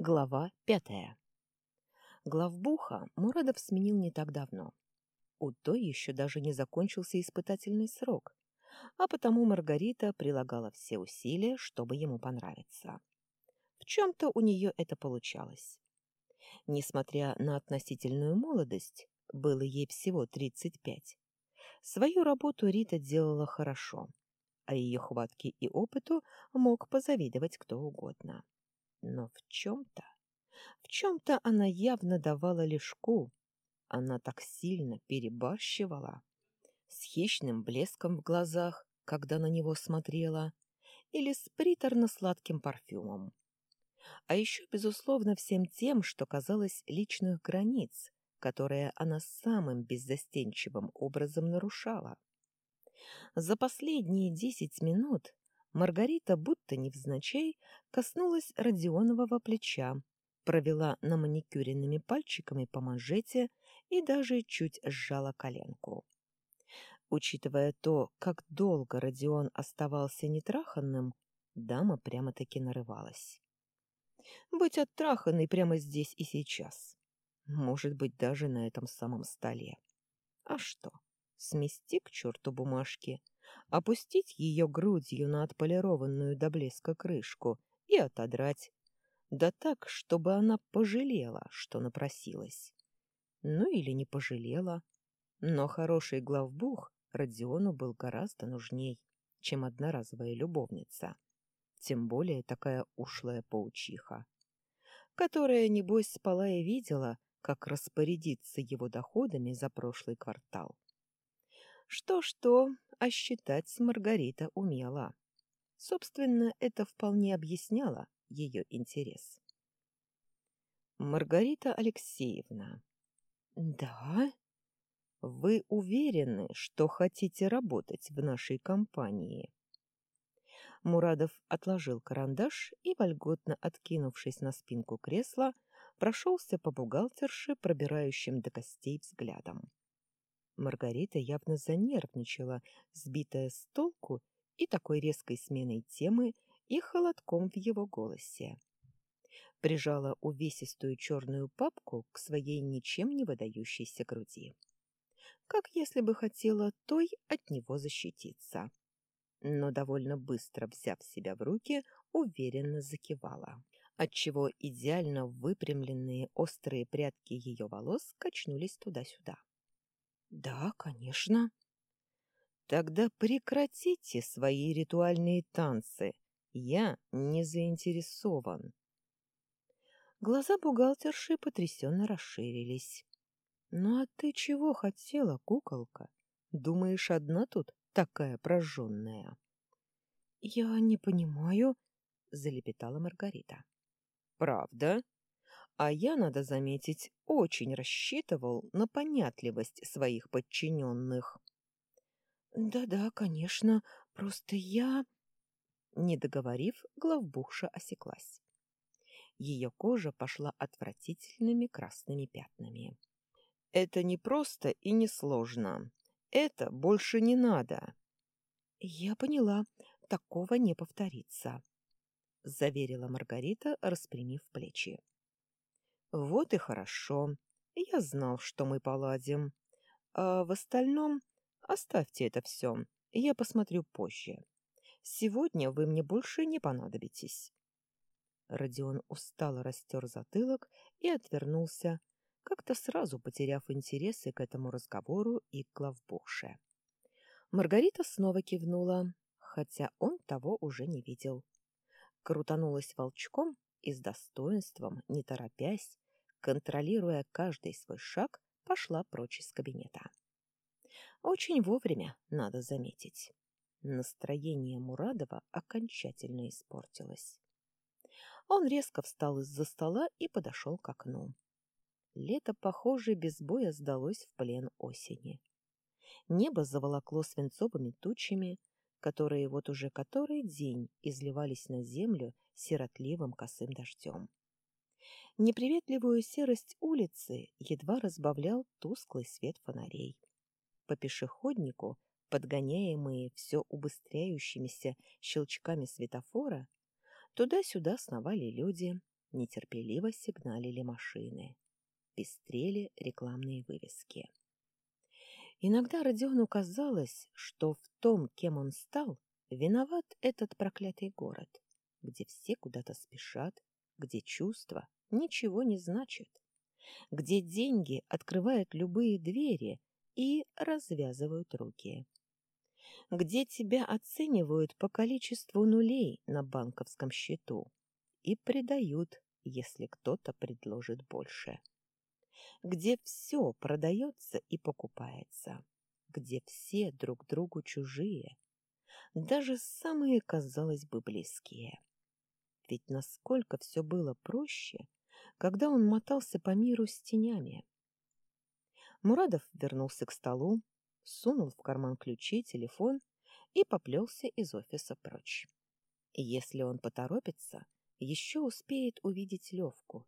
Глава пятая. Главбуха Мурадов сменил не так давно. У той еще даже не закончился испытательный срок, а потому Маргарита прилагала все усилия, чтобы ему понравиться. В чем-то у нее это получалось. Несмотря на относительную молодость, было ей всего 35. Свою работу Рита делала хорошо, а ее хватке и опыту мог позавидовать кто угодно. Но в чем-то, в чем-то она явно давала лишку. Она так сильно перебарщивала. С хищным блеском в глазах, когда на него смотрела, или с приторно-сладким парфюмом. А еще, безусловно, всем тем, что казалось личных границ, которые она самым беззастенчивым образом нарушала. За последние десять минут Маргарита, будто невзначай, коснулась Родионового плеча, провела на маникюренными пальчиками по манжете и даже чуть сжала коленку. Учитывая то, как долго Родион оставался нетраханным, дама прямо-таки нарывалась. Быть оттраханной прямо здесь и сейчас. Может быть, даже на этом самом столе. А что? Смести к черту бумажки — опустить ее грудью на отполированную до блеска крышку и отодрать. Да так, чтобы она пожалела, что напросилась. Ну или не пожалела. Но хороший главбух Родиону был гораздо нужней, чем одноразовая любовница. Тем более такая ушлая паучиха, которая, небось, спала и видела, как распорядиться его доходами за прошлый квартал. Что-что, а считать Маргарита умела. Собственно, это вполне объясняло ее интерес. «Маргарита Алексеевна». «Да?» «Вы уверены, что хотите работать в нашей компании?» Мурадов отложил карандаш и, вольготно откинувшись на спинку кресла, прошелся по бухгалтерше, пробирающим до костей взглядом. Маргарита явно занервничала, сбитая с толку и такой резкой сменой темы, и холодком в его голосе. Прижала увесистую черную папку к своей ничем не выдающейся груди. Как если бы хотела той от него защититься. Но довольно быстро, взяв себя в руки, уверенно закивала отчего идеально выпрямленные острые прядки ее волос качнулись туда-сюда. Да, конечно. Тогда прекратите свои ритуальные танцы. Я не заинтересован. Глаза бухгалтерши потрясенно расширились. «Ну а ты чего хотела, куколка? Думаешь, одна тут такая прожженная?» «Я не понимаю», — залепетала Маргарита. «Правда? А я, надо заметить, очень рассчитывал на понятливость своих подчиненных. «Да-да, конечно, просто я...» Не договорив, главбухша осеклась. Ее кожа пошла отвратительными красными пятнами. «Это не просто и не сложно. Это больше не надо». «Я поняла, такого не повторится», — заверила Маргарита, распрямив плечи. Вот и хорошо. Я знал, что мы поладим. А в остальном оставьте это все. Я посмотрю позже. Сегодня вы мне больше не понадобитесь. Родион устало растер затылок и отвернулся, как-то сразу потеряв интересы к этому разговору и к главбухше. Маргарита снова кивнула, хотя он того уже не видел. Крутанулась волчком и с достоинством, не торопясь, контролируя каждый свой шаг, пошла прочь из кабинета. Очень вовремя, надо заметить. Настроение Мурадова окончательно испортилось. Он резко встал из-за стола и подошел к окну. Лето, похоже, без боя сдалось в плен осени. Небо заволокло свинцовыми тучами, которые вот уже который день изливались на землю сиротливым косым дождем. Неприветливую серость улицы едва разбавлял тусклый свет фонарей. По пешеходнику, подгоняемые все убыстряющимися щелчками светофора, туда-сюда сновали люди, Нетерпеливо сигналили машины. Пестрели рекламные вывески. Иногда Родиону казалось, что в том, кем он стал, виноват этот проклятый город, где все куда-то спешат, где чувства ничего не значат, где деньги открывают любые двери и развязывают руки, где тебя оценивают по количеству нулей на банковском счету и предают, если кто-то предложит больше где все продается и покупается, где все друг другу чужие, даже самые, казалось бы, близкие. Ведь насколько все было проще, когда он мотался по миру с тенями. Мурадов вернулся к столу, сунул в карман ключи, телефон и поплелся из офиса прочь. Если он поторопится, еще успеет увидеть Левку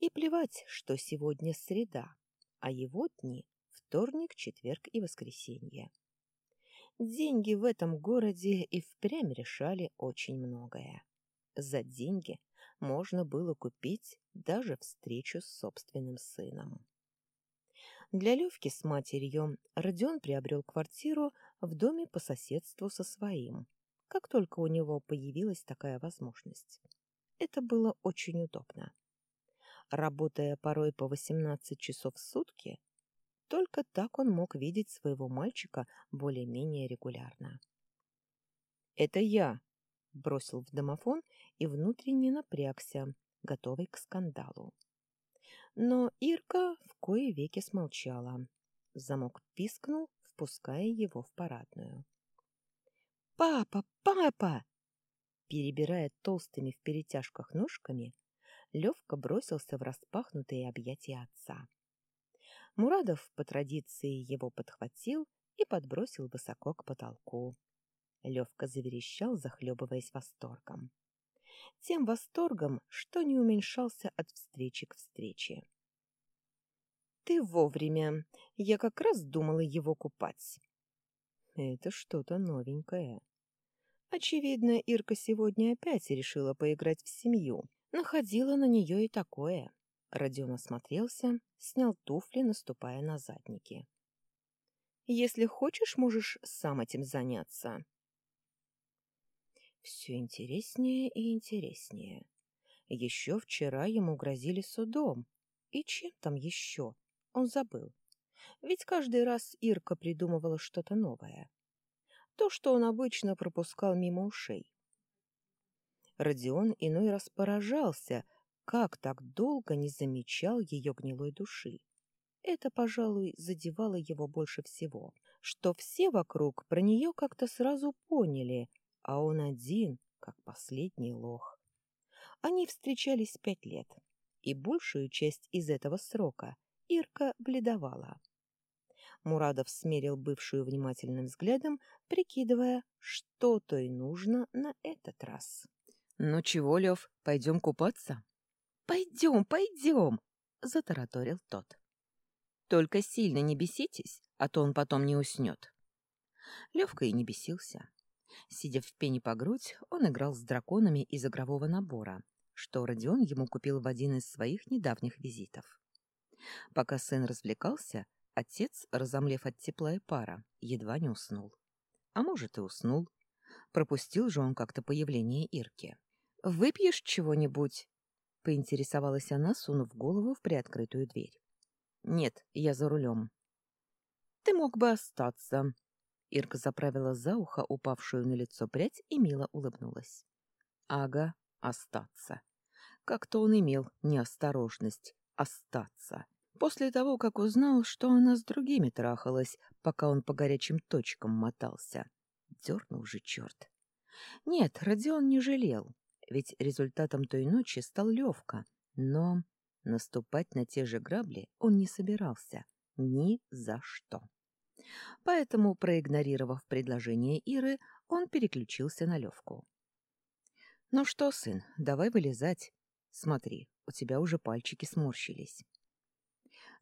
и плевать, что сегодня среда, а его дни — вторник, четверг и воскресенье. Деньги в этом городе и впрямь решали очень многое. За деньги можно было купить даже встречу с собственным сыном. Для Левки с матерью Родион приобрел квартиру в доме по соседству со своим, как только у него появилась такая возможность. Это было очень удобно работая порой по 18 часов в сутки, только так он мог видеть своего мальчика более-менее регулярно. «Это я!» — бросил в домофон и внутренне напрягся, готовый к скандалу. Но Ирка в кое веки смолчала. Замок пискнул, впуская его в парадную. «Папа! Папа!» Перебирая толстыми в перетяжках ножками, Левка бросился в распахнутые объятия отца. Мурадов по традиции его подхватил и подбросил высоко к потолку. Левка заверещал, захлебываясь восторгом. Тем восторгом, что не уменьшался от встречи к встрече. «Ты вовремя. Я как раз думала его купать». «Это что-то новенькое». Очевидно, Ирка сегодня опять решила поиграть в семью Находила на нее и такое. Родион осмотрелся, снял туфли, наступая на задники. «Если хочешь, можешь сам этим заняться». Все интереснее и интереснее. Еще вчера ему грозили судом. И чем там еще? Он забыл. Ведь каждый раз Ирка придумывала что-то новое. То, что он обычно пропускал мимо ушей. Родион иной раз поражался, как так долго не замечал ее гнилой души. Это, пожалуй, задевало его больше всего, что все вокруг про нее как-то сразу поняли, а он один, как последний лох. Они встречались пять лет, и большую часть из этого срока Ирка бледовала. Мурадов смерил бывшую внимательным взглядом, прикидывая, что то и нужно на этот раз. «Ну чего, Лев, пойдем купаться?» «Пойдем, пойдем!» — затараторил тот. «Только сильно не беситесь, а то он потом не уснет». Левка и не бесился. Сидя в пене по грудь, он играл с драконами из игрового набора, что Родион ему купил в один из своих недавних визитов. Пока сын развлекался, отец, разомлев от тепла и пара, едва не уснул. А может, и уснул. Пропустил же он как-то появление Ирки. «Выпьешь чего-нибудь?» — поинтересовалась она, сунув голову в приоткрытую дверь. «Нет, я за рулем». «Ты мог бы остаться». Ирка заправила за ухо упавшую на лицо прядь и мило улыбнулась. «Ага, остаться». Как-то он имел неосторожность остаться. После того, как узнал, что она с другими трахалась, пока он по горячим точкам мотался. Дернул же черт. Нет, Родион не жалел ведь результатом той ночи стал Левка, но наступать на те же грабли он не собирался ни за что. Поэтому, проигнорировав предложение Иры, он переключился на Левку. «Ну что, сын, давай вылезать. Смотри, у тебя уже пальчики сморщились».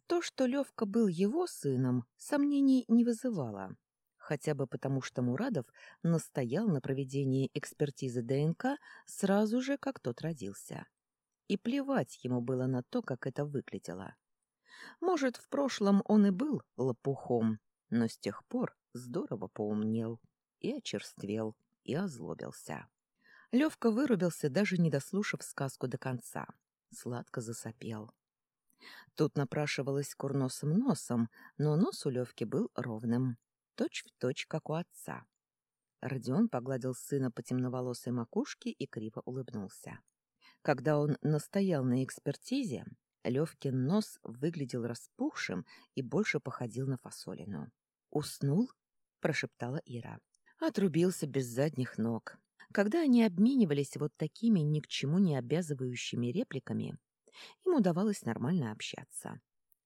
То, что Левка был его сыном, сомнений не вызывало хотя бы потому, что Мурадов настоял на проведении экспертизы ДНК сразу же, как тот родился. и плевать ему было на то, как это выглядело. Может, в прошлом он и был лопухом, но с тех пор здорово поумнел и очерствел, и озлобился. Левка вырубился, даже не дослушав сказку до конца. Сладко засопел. Тут напрашивалось курносым носом, но нос у Левки был ровным, точь в точь, как у отца. Родион погладил сына по темноволосой макушке и криво улыбнулся. Когда он настоял на экспертизе, Левкин нос выглядел распухшим и больше походил на фасолину. «Уснул?» — прошептала Ира. Отрубился без задних ног. Когда они обменивались вот такими ни к чему не обязывающими репликами, им удавалось нормально общаться.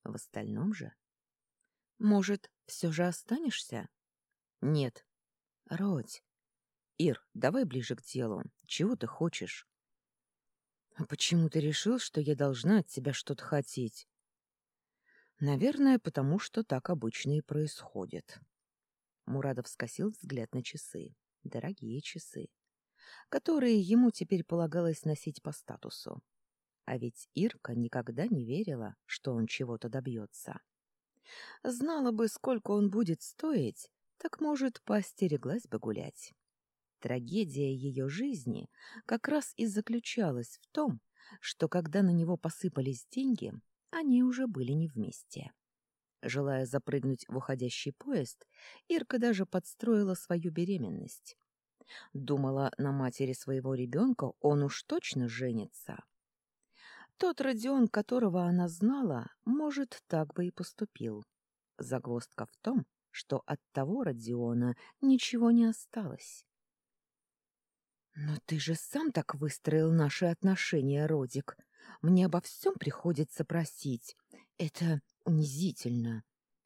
В остальном же... «Может, все же останешься?» «Нет». «Родь». «Ир, давай ближе к делу. Чего ты хочешь?» «А почему ты решил, что я должна от тебя что-то хотеть?» «Наверное, потому что так обычно и происходит». Мурадов скосил взгляд на часы. Дорогие часы, которые ему теперь полагалось носить по статусу. А ведь Ирка никогда не верила, что он чего-то добьется. Знала бы, сколько он будет стоить, так, может, поостереглась бы гулять. Трагедия ее жизни как раз и заключалась в том, что когда на него посыпались деньги, они уже были не вместе. Желая запрыгнуть в уходящий поезд, Ирка даже подстроила свою беременность. Думала, на матери своего ребенка он уж точно женится. Тот Родион, которого она знала, может, так бы и поступил. Загвоздка в том, что от того Родиона ничего не осталось. «Но ты же сам так выстроил наши отношения, Родик. Мне обо всем приходится просить. Это унизительно.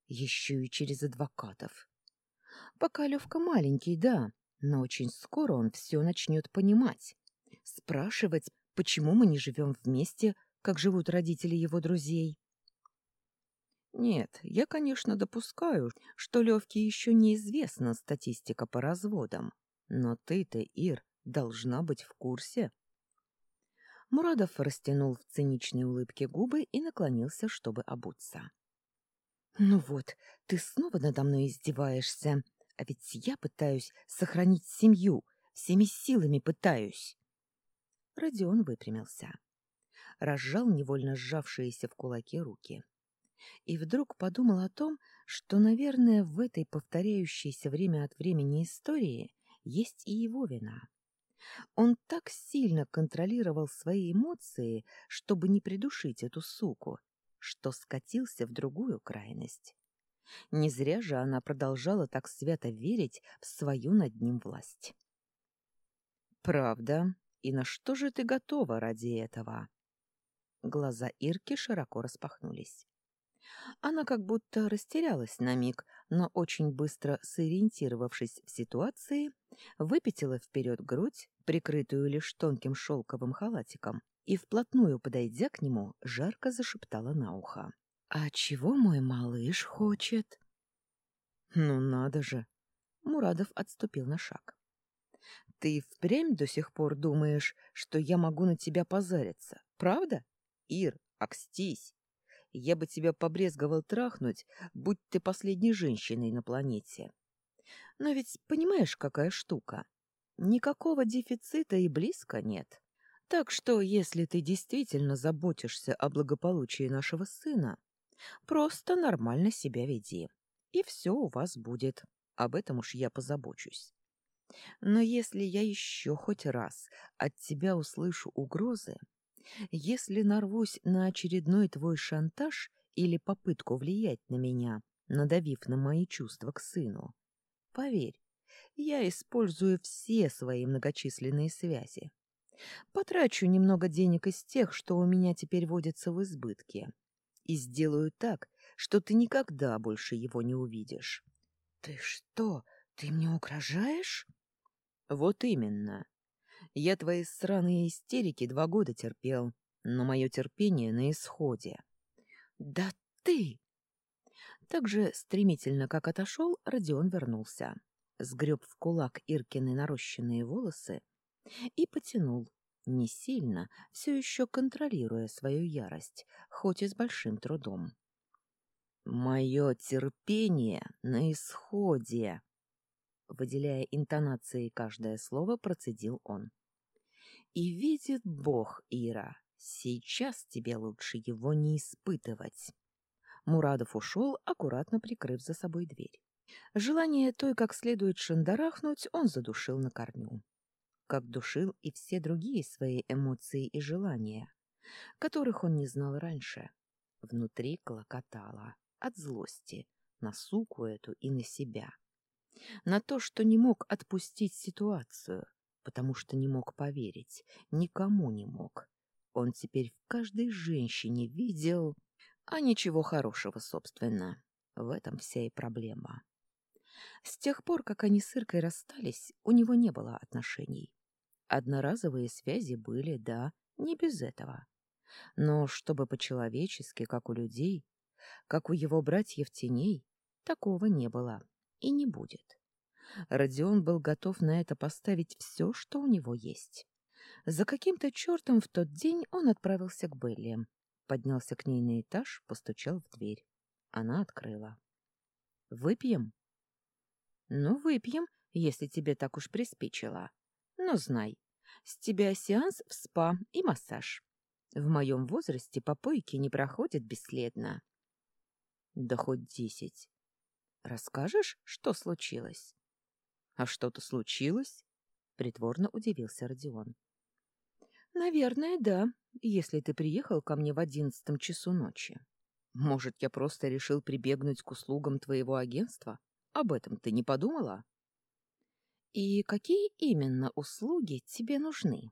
Еще и через адвокатов. Пока Левка маленький, да, но очень скоро он все начнет понимать. Спрашивать, почему мы не живем вместе, как живут родители его друзей. Нет, я, конечно, допускаю, что Левке еще неизвестна статистика по разводам. Но ты-то, Ир, должна быть в курсе. Мурадов растянул в циничной улыбке губы и наклонился, чтобы обуться. «Ну вот, ты снова надо мной издеваешься, а ведь я пытаюсь сохранить семью, всеми силами пытаюсь». Родион выпрямился, разжал невольно сжавшиеся в кулаки руки. И вдруг подумал о том, что, наверное, в этой повторяющейся время от времени истории есть и его вина. Он так сильно контролировал свои эмоции, чтобы не придушить эту суку, что скатился в другую крайность. Не зря же она продолжала так свято верить в свою над ним власть. «Правда? И на что же ты готова ради этого?» Глаза Ирки широко распахнулись. Она как будто растерялась на миг, но очень быстро сориентировавшись в ситуации, выпятила вперед грудь, прикрытую лишь тонким шелковым халатиком, и, вплотную подойдя к нему, жарко зашептала на ухо. «А чего мой малыш хочет?» «Ну надо же!» Мурадов отступил на шаг. «Ты впрямь до сих пор думаешь, что я могу на тебя позариться, правда? Ир, окстись!» Я бы тебя побрезговал трахнуть, будь ты последней женщиной на планете. Но ведь понимаешь, какая штука? Никакого дефицита и близко нет. Так что, если ты действительно заботишься о благополучии нашего сына, просто нормально себя веди, и все у вас будет. Об этом уж я позабочусь. Но если я еще хоть раз от тебя услышу угрозы, если нарвусь на очередной твой шантаж или попытку влиять на меня, надавив на мои чувства к сыну, поверь, я использую все свои многочисленные связи. Потрачу немного денег из тех, что у меня теперь водятся в избытке, и сделаю так, что ты никогда больше его не увидишь. — Ты что, ты мне угрожаешь? — Вот именно. Я твои сраные истерики два года терпел, но мое терпение на исходе. Да ты! Так же стремительно, как отошел, Родион вернулся. Сгреб в кулак Иркины нарощенные волосы и потянул, Не сильно, все еще контролируя свою ярость, хоть и с большим трудом. «Мое терпение на исходе!» Выделяя интонацией каждое слово, процедил он. «И видит Бог, Ира, сейчас тебе лучше его не испытывать». Мурадов ушел, аккуратно прикрыв за собой дверь. Желание той как следует шандарахнуть он задушил на корню. Как душил и все другие свои эмоции и желания, которых он не знал раньше. Внутри клокотало от злости на суку эту и на себя. На то, что не мог отпустить ситуацию, потому что не мог поверить, никому не мог. Он теперь в каждой женщине видел... А ничего хорошего, собственно. В этом вся и проблема. С тех пор, как они с Иркой расстались, у него не было отношений. Одноразовые связи были, да, не без этого. Но чтобы по-человечески, как у людей, как у его братьев теней, такого не было и не будет. Родион был готов на это поставить все, что у него есть. За каким-то чертом в тот день он отправился к Белли. Поднялся к ней на этаж, постучал в дверь. Она открыла. «Выпьем?» «Ну, выпьем, если тебе так уж приспичило. Но знай, с тебя сеанс в спа и массаж. В моем возрасте попойки не проходят бесследно». «Да хоть десять. Расскажешь, что случилось?» «А что-то случилось?» — притворно удивился Родион. «Наверное, да, если ты приехал ко мне в одиннадцатом часу ночи. Может, я просто решил прибегнуть к услугам твоего агентства?» Об этом ты не подумала? И какие именно услуги тебе нужны?